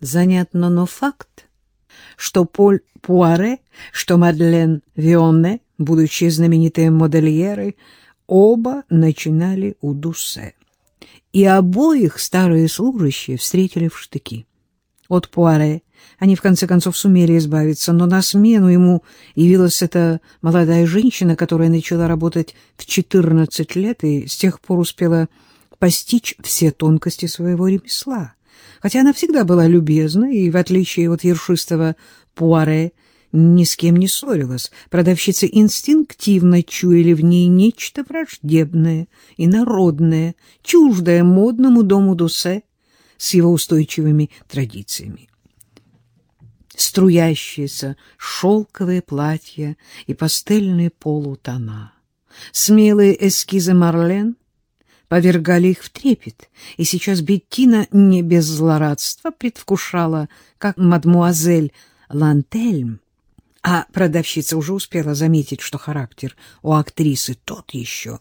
Занятно, но факт, что Поль Пуаре, что Мадлен Вионне, будучи знаменитые модельеры, оба начинали у Дуссе. И обоих старые служащие встретили в штыки. От Пуаре они в конце концов сумели избавиться, но на смену ему явилась эта молодая женщина, которая начала работать в 14 лет и с тех пор успела постичь все тонкости своего ремесла хотя она всегда была любезна и, в отличие от ершистого Пуаре, ни с кем не ссорилась. Продавщицы инстинктивно чуяли в ней нечто враждебное и народное, чуждое модному дому Дусе с его устойчивыми традициями. Струящиеся шелковые платья и пастельные полутона, смелые эскизы Марлен — повергали их в трепет, и сейчас Беттина не без злорадства предвкушала, как мадмуазель Лантельм, а продавщица уже успела заметить, что характер у актрисы тот еще,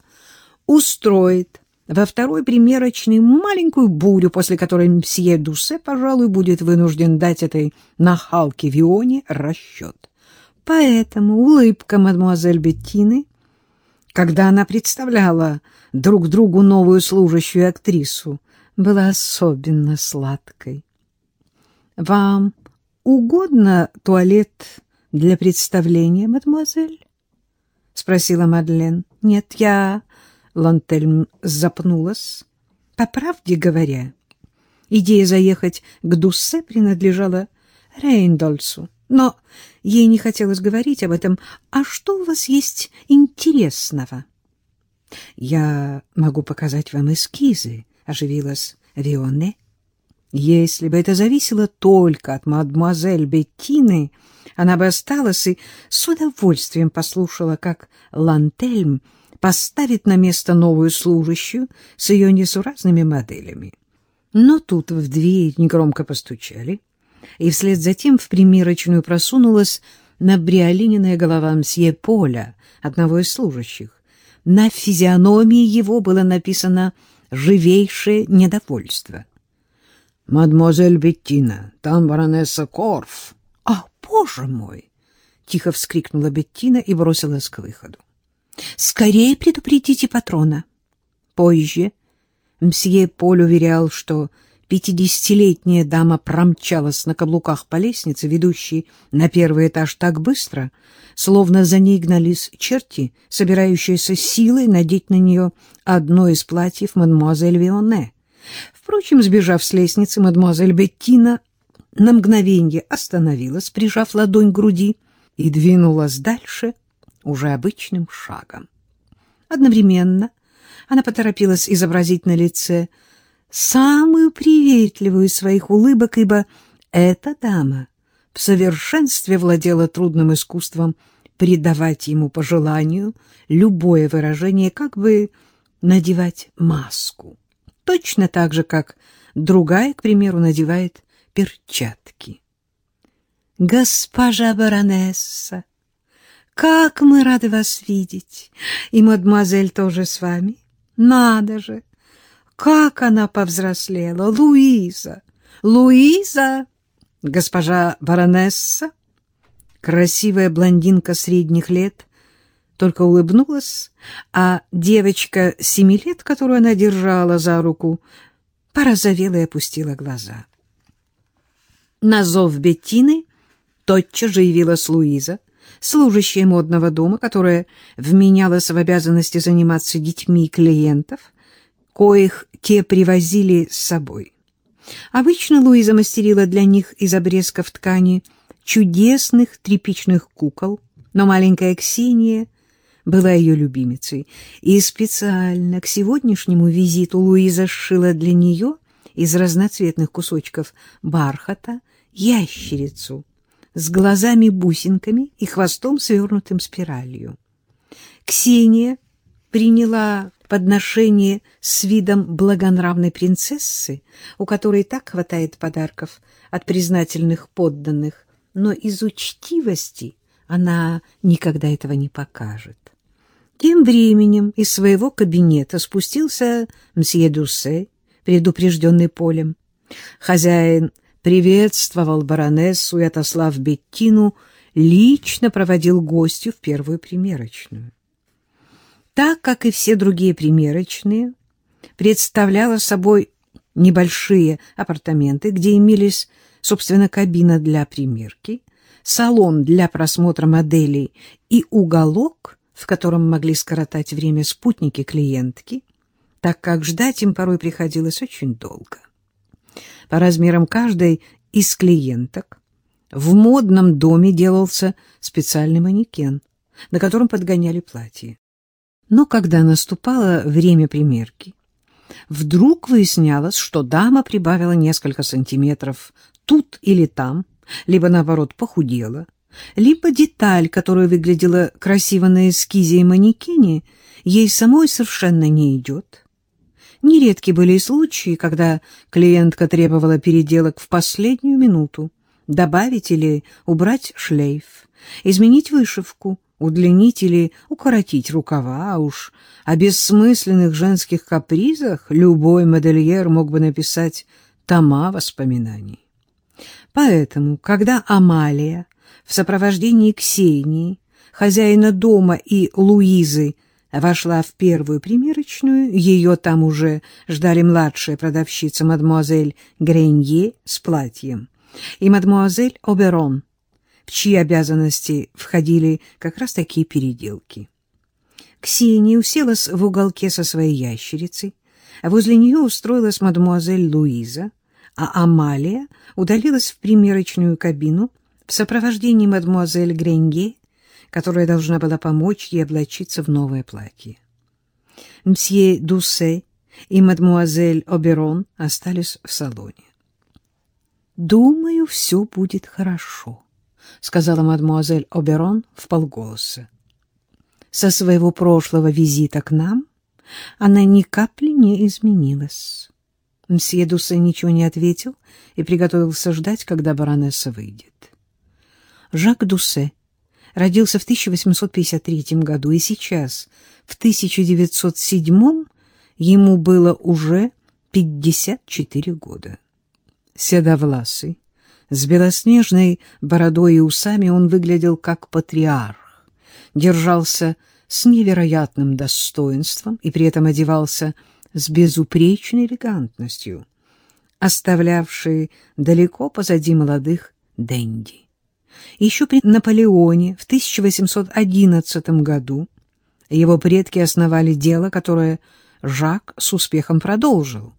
устроит во второй примерочной маленькую бурю, после которой мсье Дусе, пожалуй, будет вынужден дать этой нахалке Вионе расчет. Поэтому улыбка мадмуазель Беттины, когда она представляла друг другу новую служащую актрису, была особенно сладкой. — Вам угодно туалет для представления, мадемуазель? — спросила Мадлен. — Нет, я... Лантельм запнулась. По правде говоря, идея заехать к Дуссе принадлежала Рейндольсу, но ей не хотелось говорить об этом. А что у вас есть интересного? —— Я могу показать вам эскизы, — оживилась Вионе. Если бы это зависело только от мадемуазель Беттины, она бы осталась и с удовольствием послушала, как Лантельм поставит на место новую служащую с ее несуразными моделями. Но тут в дверь негромко постучали, и вслед за тем в примирочную просунулась набриолиненная голова мсье Поля, одного из служащих. На физиономии его было написано живейшее недовольство. — Мадемуазель Беттина, там баронесса Корф. — А, боже мой! — тихо вскрикнула Беттина и бросилась к выходу. — Скорее предупредите патрона. Позже мсье Поль уверял, что Пятидесятилетняя дама промчалась на каблуках по лестнице, ведущей на первый этаж так быстро, словно за ней гнались черти, собирающиеся силой надеть на нее одно из платьев мадемуазель Вионе. Впрочем, сбежав с лестницы, мадемуазель Беттина на мгновенье остановилась, прижав ладонь к груди, и двинулась дальше уже обычным шагом. Одновременно она поторопилась изобразить на лице — самую приветливую из своих улыбок, ибо эта дама в совершенстве владела трудным искусством придавать ему по желанию любое выражение, как бы надевать маску. Точно так же, как другая, к примеру, надевает перчатки. «Госпожа баронесса, как мы рады вас видеть! И мадемуазель тоже с вами? Надо же! Как она повзрослела! Луиза! Луиза! Госпожа баронесса, красивая блондинка средних лет, только улыбнулась, а девочка семи лет, которую она держала за руку, порозовела и опустила глаза. На зов Беттины тотчас же явилась Луиза, служащая модного дома, которая вменялась в обязанности заниматься детьми клиентов, коих те привозили с собой. Обычно Луиза мастерила для них из обрезков ткани чудесных тряпичных кукол, но маленькая Ксения была ее любимицей, и специально к сегодняшнему визиту Луиза сшила для нее из разноцветных кусочков бархата ящерицу с глазами-бусинками и хвостом, свернутым спиралью. Ксения приняла подношение с видом благонравной принцессы, у которой так хватает подарков от признательных подданных, но из учтивости она никогда этого не покажет. Тем временем из своего кабинета спустился мсье Дуссе, предупрежденный полем. Хозяин приветствовал баронессу и, отослав Беттину, лично проводил гостю в первую примерочную. Так, как и все другие примерочные, представляла собой небольшие апартаменты, где имелись, собственно, кабина для примерки, салон для просмотра моделей и уголок, в котором могли скоротать время спутники-клиентки, так как ждать им порой приходилось очень долго. По размерам каждой из клиенток в модном доме делался специальный манекен, на котором подгоняли платье. Но когда наступало время примерки, вдруг выяснялось, что дама прибавила несколько сантиметров тут или там, либо, наоборот, похудела, либо деталь, которая выглядела красиво на эскизе и манекене, ей самой совершенно не идет. Нередки были и случаи, когда клиентка требовала переделок в последнюю минуту, добавить или убрать шлейф, изменить вышивку, удлинить или укоротить рукава, а уж о бессмысленных женских капризах любой модельер мог бы написать тома воспоминаний. Поэтому, когда Амалия в сопровождении Ксении, хозяина дома и Луизы вошла в первую примерочную, ее там уже ждали младшая продавщица мадемуазель Гренье с платьем и мадемуазель Оберон, в чьи обязанности входили как раз такие переделки. Ксения уселась в уголке со своей ящерицей, а возле нее устроилась мадемуазель Луиза, а Амалия удалилась в примерочную кабину в сопровождении мадемуазель Гренье, которая должна была помочь ей облачиться в новое платье. Мсье Дуссе и мадемуазель Оберон остались в салоне. «Думаю, все будет хорошо», — сказала мадемуазель Оберон вполголоса. Со своего прошлого визита к нам она ни капли не изменилась. Мсье Дуссе ничего не ответил и приготовился ждать, когда баронесса выйдет. Жак Дуссе родился в 1853 году, и сейчас, в 1907, ему было уже 54 года седовласый, с белоснежной бородой и усами он выглядел как патриарх, держался с невероятным достоинством и при этом одевался с безупречной элегантностью, оставлявший далеко позади молодых денди. Еще при Наполеоне в 1811 году его предки основали дело, которое Жак с успехом продолжил.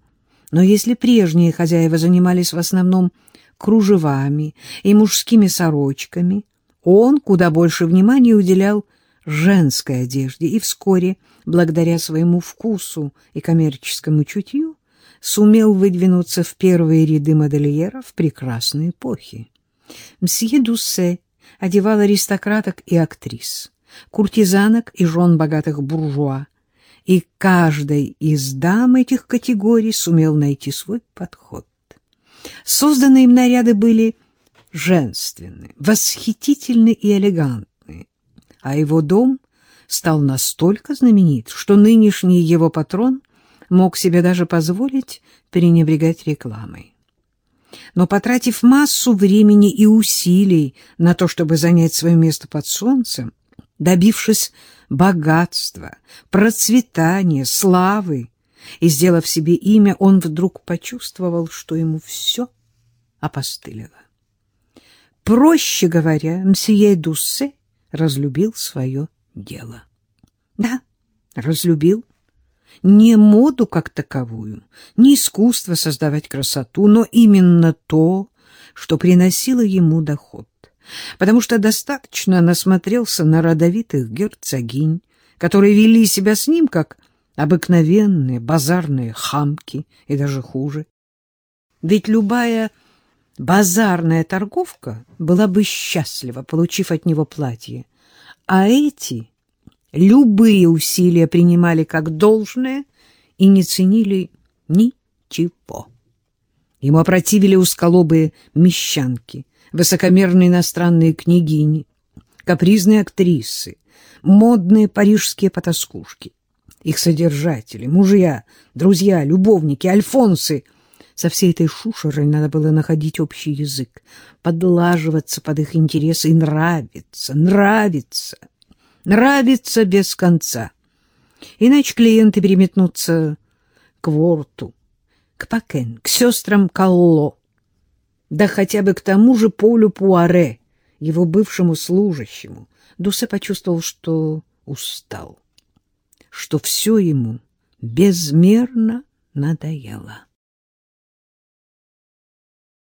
Но если прежние хозяева занимались в основном кружевами и мужскими сорочками, он куда больше внимания уделял женской одежде и вскоре, благодаря своему вкусу и коммерческому чутью, сумел выдвинуться в первые ряды модельеров прекрасной эпохи. Мсье Дуссе одевал аристократок и актрис, куртизанок и жен богатых буржуа, и каждой из дам этих категорий сумел найти свой подход. Созданные им наряды были женственны, восхитительны и элегантны, а его дом стал настолько знаменит, что нынешний его патрон мог себе даже позволить пренебрегать рекламой. Но потратив массу времени и усилий на то, чтобы занять свое место под солнцем, добившись богатства, процветания, славы, и, сделав себе имя, он вдруг почувствовал, что ему все опостылило. Проще говоря, мсье Дуссе разлюбил свое дело. Да, разлюбил. Не моду как таковую, не искусство создавать красоту, но именно то, что приносило ему доход потому что достаточно насмотрелся на родовитых герцогинь, которые вели себя с ним как обыкновенные базарные хамки и даже хуже. Ведь любая базарная торговка была бы счастлива, получив от него платье, а эти любые усилия принимали как должное и не ценили ничего. Ему опротивили усколобые мещанки, высокомерные иностранные княгини, капризные актрисы, модные парижские потаскушки, их содержатели, мужья, друзья, любовники, альфонсы Со всей этой шушерой надо было находить общий язык, подлаживаться под их интересы и нравиться, нравиться, нравиться без конца. Иначе клиенты переметнутся к Ворту, к Пакен, к сестрам Калло, да хотя бы к тому же Полю Пуаре, его бывшему служащему. Дусе почувствовал, что устал, что все ему безмерно надоело.